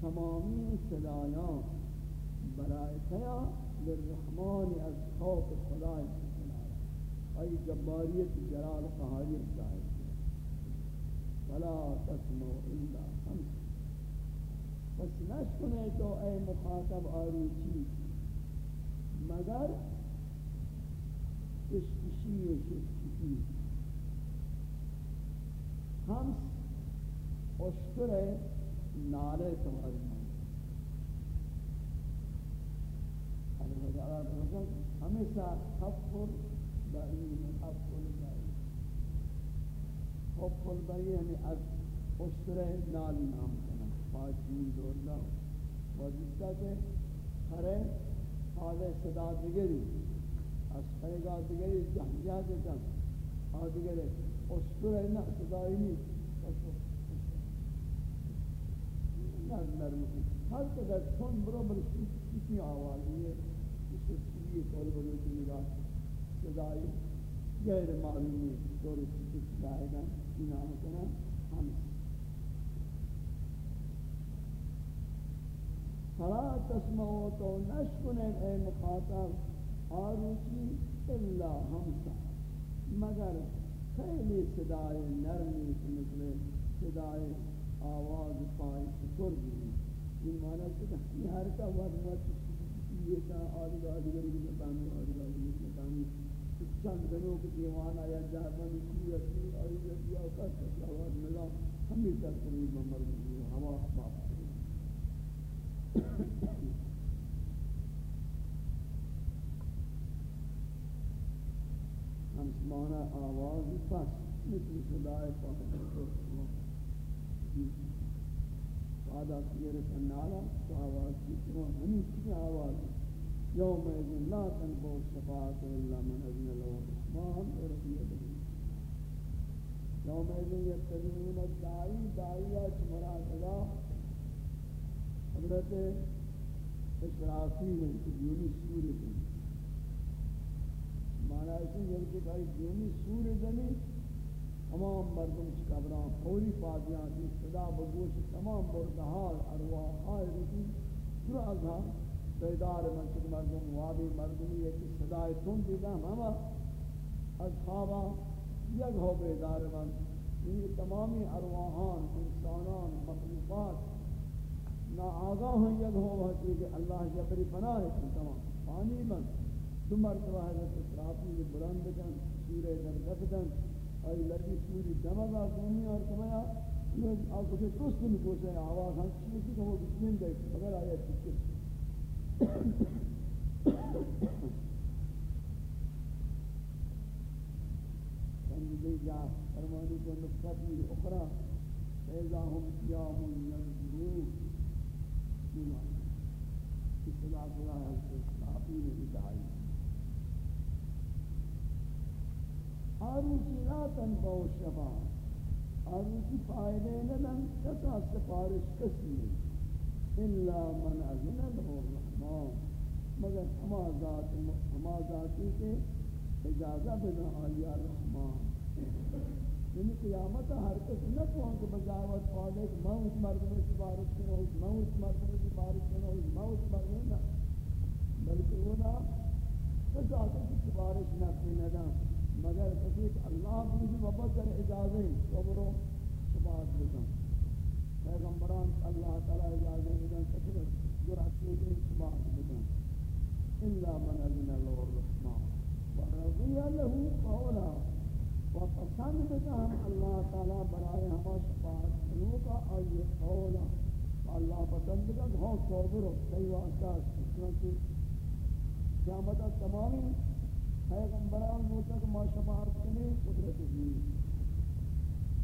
[SPEAKER 1] تمامی صدایان. برای تیا للرحمن از خوف خدای آی جباریت جلال قهاریت ظاہر فلا تسمع إلا خمس پس نشکنے تو اے مخاطب آروچی. مگر اشکشی و شکشی خمس اشتر نالے تمہاری ہمیشہ حفر بعین حفر بعین حفر بعین یعنی از اشترے نالی نام کنا پاس دین دور لاؤ وزیستا کہ خرے حال صدا دگری از خرگاہ دگری جہنجہ دیتا آدگرے اشترے نا صدای نہیں نرم نرم ہر قدر چون برو بل کسی آوازی ہے اس کو چیزی کول بلو کی نگاہ صدای غیر معلومی دور کسی صدای گا اینا کنا ہم فلا تسمعو تو نشکنن اے مخاطب آروچی الا ہمسا مگر خیلی صدای نرمی مثل صدای آواز پائے شکر بھی یہ معنی ہے کہ یہ ہر کا وقت وقت یہ کا آدھگا آدھگر بھی مطانی آدھگا آدھگر مطانی چند دنوں کے دیوان آیا جہبانی کی اسی آئی جدی آقا سکتا آواز ملا ہمیں قریب ممر ہوا باپ ہم معنی آواز پس مثل صدای پاک بعد اخیر کنالا تو آواز کی تو ہمیں کی آواز یوم اذن لا تنفع الشفاعة الا من اذن له الرحمن ورضي به یوم اذن یتبعون الداعی داعیات مراد ادا حضرت اشرافی ہیں کہ یونی سور دیں معنی ہے کہ یونی سور دیں تمام مردم کی قبران فوری پادیاں کی صدا بگوش تمام بردہار ارواح آئے رکی جو ازھا بیدار من چک مردم وابی مردمی ہے کہ صدای تن دیدہ ہما از خوابا یک ہو بیدار من یہ یعنی تمامی ارواحان، انسانان، مخلوقات نا آگاہ ہیں یک ہو وحدی کہ اللہ جبری پناہ ہے تمام پانی من دو مرتبہ حضرت اسرافی بلند کن، سورہ در دفتن آئی لگی سوری دمگا کنی اور کمایا یہ آپ کچھ درست نہیں پوچھے ہیں آواز ہم چیزی کہ وہ بسمین دے مگر آیا چکے جا، فرمانی کو نقطہ اخرى فإذا هم قيام ينظرون ایمان اس صدا خدا ہے اس نے بدائی آروچی لا آروچی فائدے ندن کتا سفارش کسی الا من اذن له الرحمن مگر ہما ذات ہما ذاتی کے اجازہ بنا آیا رحمان یعنی قیامت ہر کس نہ کہوں کہ بجاوت پانے کہ میں اس مرد میں سفارش کروں میں اس مرد میں سفارش کروں میں اس مرد نہ بلکہ وہ نہ کس آتے کی سفارش نہ پینے نہ مگر کسی اللہ مجھے وبکر اجازے، صبر و سبات بکن پیغمبران اللہ تعالی اجازے بکن کسی جرات کے سبات بکن إلا من أذن له الرحمن ورضي له قولا۔ و وقسم بكهم الله تعالى برائے ہما شفاعت کنو کا آئی قولا ہاں۔ اللہ پسند کا ہاں صبر صحیح واسطہ چونکہ قیامت تمامی پیغمبران وہ تک ما شفاعت کرنے قدرت دی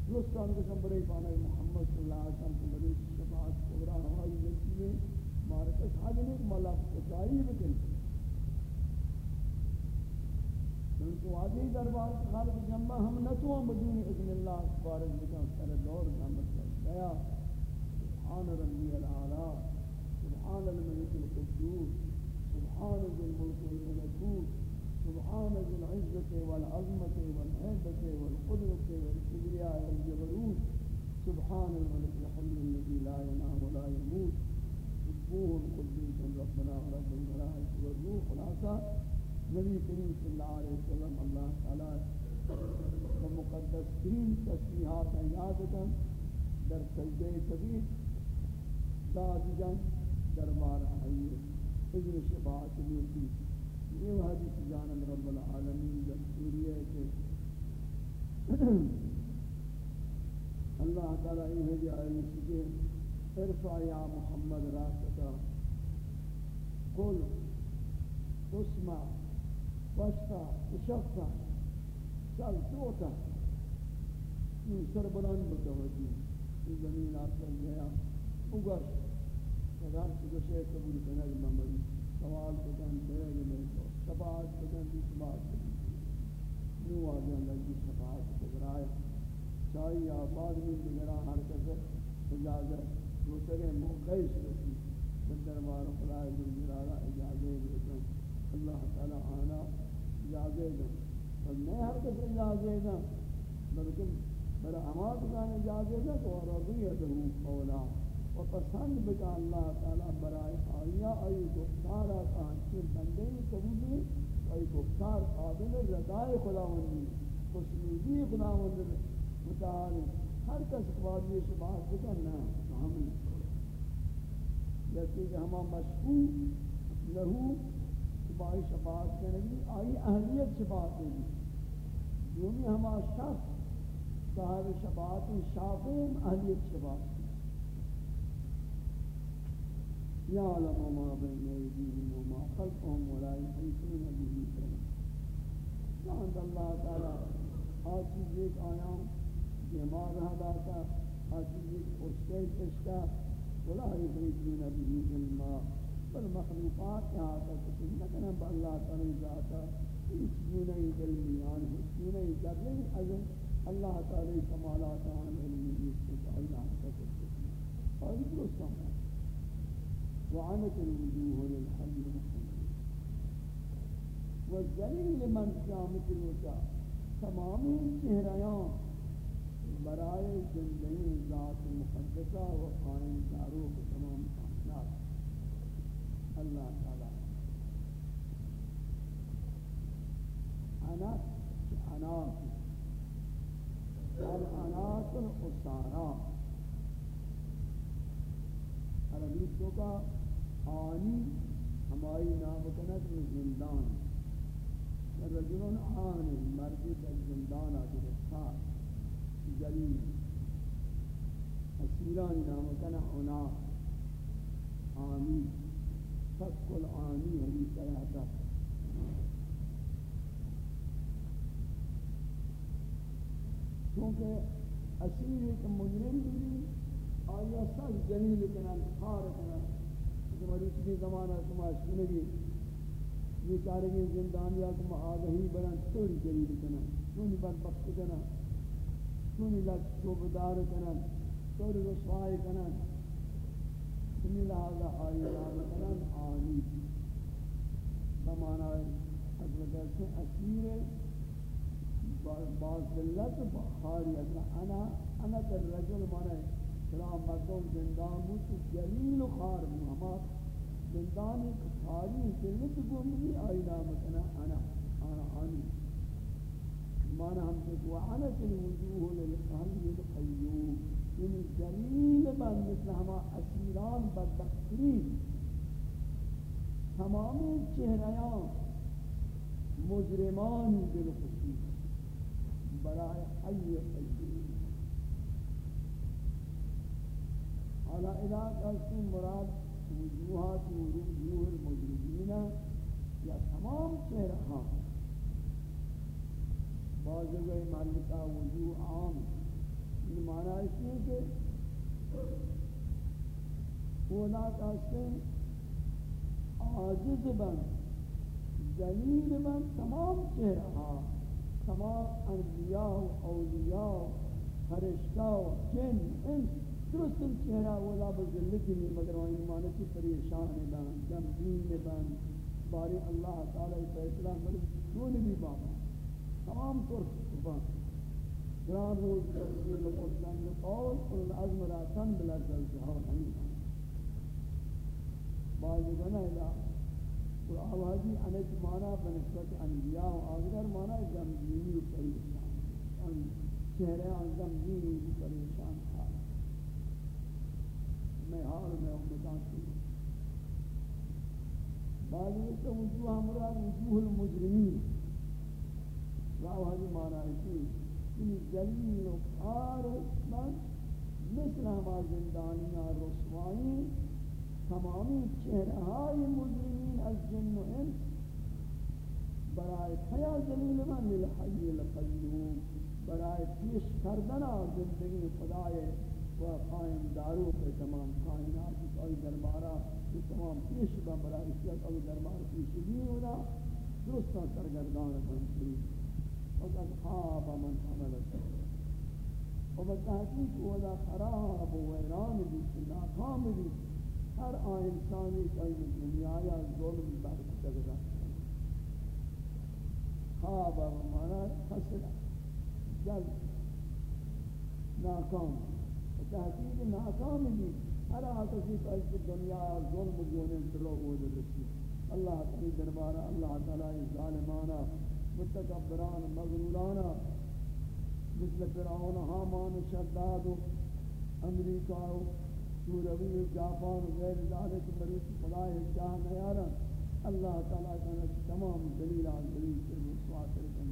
[SPEAKER 1] دوستان کے سمبرے پانے محمد صلی اللہ علیہ وسلم بڑی شفاعت کبرا ہماری زندگی میں مارکت حاضر ایک ملک کچائی بکن چونکہ واضح دربار خالق جنبہ ہم نتو بدون اذن اللہ سبارک بکن سر دور جامت کر گیا. سبحان ربی العالی سبحان الملک القدوس. سبحان ذی الملک والملکوت سبحان ذی العزت والعظمت والحیبت والقدرت والکبریاء والجبروت. سبحان الملك الحي الذي لا ينام ولا يموت سبوه القدوس ربنا ورب الملائكة والروح والعصا نبی کریم صلی اللہ علیہ وسلم اللہ تعالی مقدس ترین تسبیحات یاد کن در سجدہ کبیر داد جن دربار آئیے اذن شفاعت لیتی یہ حدیث جانب رب العالمین دستوری ہے کہ اللہ تعالی یہ ہے کہ ارفع یا محمد راستہ، قل، اسمع وشتا اشفتا چل توتا این سر بلند بتوجی این زمین آسل گیا اگر اگر سگوشے قبول کنگ ممری سوال بکن بیگ میں تو شفاعت بکن دی شفاعت بکن نو آجان لگی شفاعت بکرائے چاہی آباد میں بگران ہر کسے اجازت روترے موقعی شرسی دربار خدای جلالہ اجازت بکن اللہ تعالی آنا اجازے دیں اور میں ہر کس اجازے دیں بلکہ برا اماد کان اجازے دیں تو رضیت ہوں قولا۔ و پسند بکا اللہ تعالی برائے آیا آئی گفتارا کان چیر بندے قبولی آئی گفتار قابل رضای خداوندی، خوشنودی خداوند متعالی، ہر کس بعد یہ بات بکن ہم جیسے کہ ہما مشکوک، لہو بائی شفاعت کرنی آئی اہلیت شفاعت کرنی یونی ہما شخص صاحب شفاعت شافیم اہلیت شفاعت يعلم ما بين أيديهم وما خلفهم ولا يحيطون به علما جان اللہ تعالی، ہر ایک آیا بیمار رہا داتا ہر ایک اشتے اشتا ولا يحيطون به علما۔ بل مخلوقات کے آتا کچھ نہ با اللہ تعالی ذاتا اس جنہی علمیان ہے؟ جنہی ذرے از اللہ تعالی کمالات آن علمی اس کو اللہ تعالی اور یہ درست وعنت الوجوه للحي المحمد والذلیل من قیامت الوجہ تمامی چہریان برائے زندگی ذات مقدسہ و قائم داروخ تمام اللہ تعالی انات انات الانات الاسارا عربی تو کا آنی ہماری نام زندان. رجلون آنی مردی در زندان جلیل. اسیرانی نام کنت آنی. فك العاني هذه ثلاثة کہ اسیر ایک مجرم بھی آیا سال جلیل کنن خار کنن کہ مروچ کی زمانہ شما سنگی یہ چارے چارگی زندانیا کو آدھہی بڑھن توری جلیل کنن سونی بدبخت کنن سونی لگ چوبدار کنن توری رسوائی کنن سنی لہذا آئی رام کنن آنی بمانا حضرت سے اسیر باذلت بخاری انا انا در رجل مانا سلام مردم زندان بود جلیل و خار ہما زندان خاری ذلت گمگی آئی نام کنا انا انا آنی مانا ہم سے وعنت الوجوه للقلب القیوم یعنی جلیل بند، مثل ہما اسیران بدبخترین تمامی چہریان مجرمانی بالخصوص. برای حی قیوم حالا علاقہ سے مراد وجوہات وجوہ المجرمین یا تمام چہرہ بعض جگہ مالکہ وجوہ عام یہ معنی اس ہے کہ وہ اولا کہتے ہیں عاجز بن، جلیل بن، تمام چہرہ، تمام انبیاء و اولیاء و فرشتہ و جن، انس، درست چہرہ ولا بذلتی میں مگر وہ ایمان کی پریشان بن، غمگین بن، باری اللہ تعالی فیصلہ مرد دون بھی بابا تمام طور بن۔ گران روز تفسیر قرآن قول العظم راتن بلا جلجہا ہمیں بعض بنا الى اور آوازی انج مانا بنسبت انبیاء و آگر مانا غمگینی و پریشان۔ ان چہرے ان غمگینی و پریشان حال۔ میں حال میں امتان کی بعض تو وجوہ مراد وجوہ المجرمین۔ راوہی مانا ہے کہ جلیل و خار مثل ہما زندانیاں رسوائی تمامی چہرہائی مجرمین از جن و انس برای خیا جلیل من للحی القیوم برای پیش کردنا زندگی خدای و قائم دارو پہ تمام کائنات کوئی دربارہ کہ تمام پیش با برای شیعت او دربار پیش بھی ہونا درستا سرگردان بنتی وقت خواب من عملت و بتحقیق اولا خراب و ویران بھی ناکام بھی ہر آن انسانی کوئی دنیا یا ظلم بر سکتا خواب و مانا خسر جلد ناکام. تحقیق ناکام بھی ہر آکسی کوئی دنیا یا ظلم جونن تلو بود. رسی اللہ تعالی دربارہ اللہ تعالی ظالمانا متکبران مغرورانا مثل فرعون حامان شداد و امریکہ سوروی جاپان و غیر ذالک مریض خدای شاہ نیارا اللہ تعالیٰ کا تمام دلیلان دلیل سے رسوا کر دیں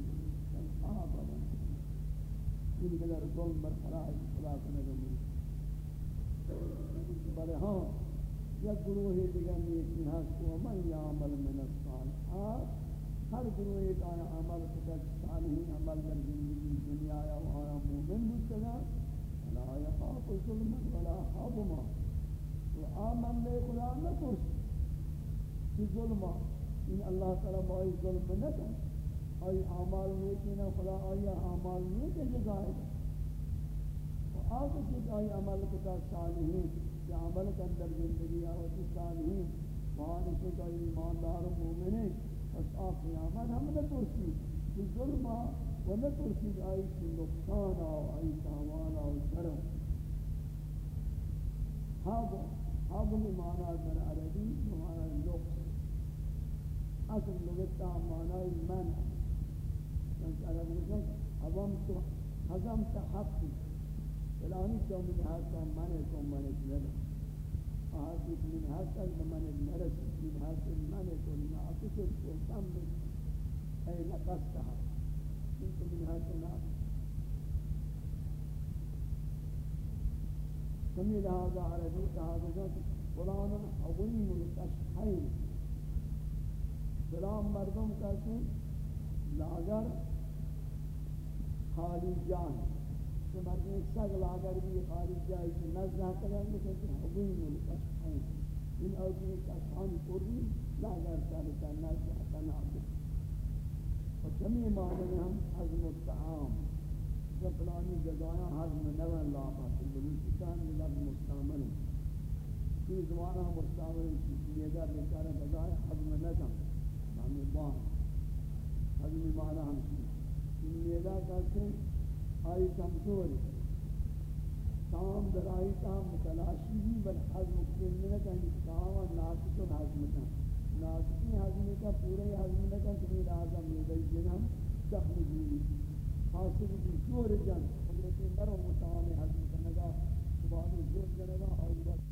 [SPEAKER 1] صحابہ بن ان قدر ظلم بر خدای خدا کرنے دیں بلے ہاں یک گروہ دیگر نیکی ہست و من یعمل من الصالحات ہر گروہ ایک آیا عمل کتک صالحین عمل در زندگی دنیا یا آیا مومن مستگا لا يخاف ظلما ولا حظما وآمن لے خدا نہ ترس کہ ظلما ان اللہ تعالی بائی ظلم نہ کن آئی اعمال نیکی نہ خدا، آئی اعمال نیک جزائے و آگے کہ آئی عمل کتا صالحین کہ عمل کا اندر زندگی آوتی صالحین وہاں سے کہ ایماندار مومنین بس آپ قیامت ہم نہ ترسی کہ ظلمہ ولا ترسل أي نقصان أو أي تاوان أو شرم هذا هذا المعنى در عربی عربي بمعنى النقص أصل لغتها معنى المنع يعني عربي يقول هضمت هضمت حقي فلاني تو من هذا منع تو منع لنا هذا من هذا من المرس من هذا المنع تو ناقص تو كم أي نقصتها كنت من هذا النار سمي لهذا عربي هذا ذات فلان عظيم التشحين فلان مردم کہتے ہیں لاغر خالی جان۔ کہ مرد ایک سگ لاگر بھی خارج جائے کہ نزدہ کریں گے کہ حبوی ملک اشخان ان اوکی ایک اشخان پوری لاگر چالتا نزدہ تنابی و چمی معنی ہم حضم التعام جب پلانی جزایا حضم نوان لاغا کہ بلوچستان میں لفظ مستعمل ہے یہ زمانہ مستعمل ہے یہ گا بیچارہ جزایا حضم نظم معنی بان حضم معنی ہم کی یہ گا کہتے ہیں آئی کمزور. تام در تام متلاشی بھی بل حضم کن میں کہیں تام ناسک و حضم کن ناسکی حضم کا پورے حضم کن تمہیں آزم یہ گئی جنہم دخل جیلی حاصل بھی شور جن قدرت مرم تام حضم کنگا سبحانی جور جنگا آئی وقت